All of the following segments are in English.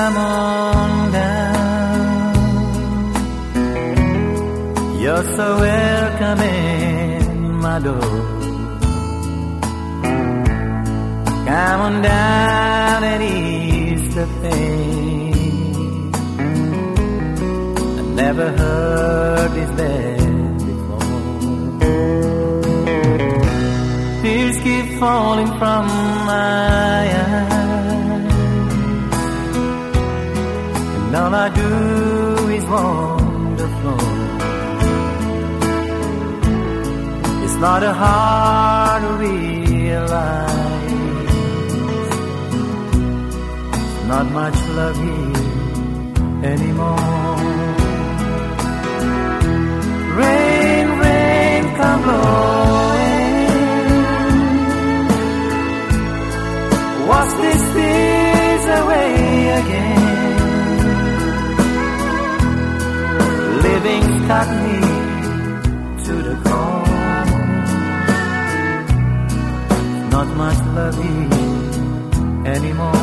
come on down. You're so welcome in my door. Come on down and ease the pain. I never heard this bed before. Tears keep falling from my and all I do is wonderful. It's not a hard to realize. It's not much love here anymore. Got me to the core. Not much love here anymore.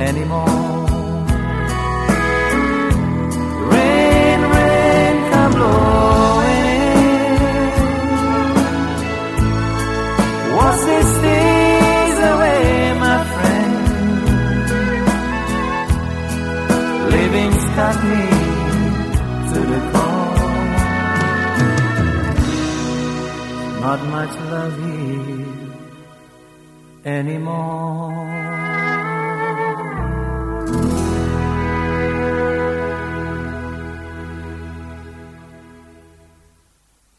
Anymore. Rain, rain, come blowing in. Wash these tears away, my friend. Living's me to the core. Not much love here anymore. Bye.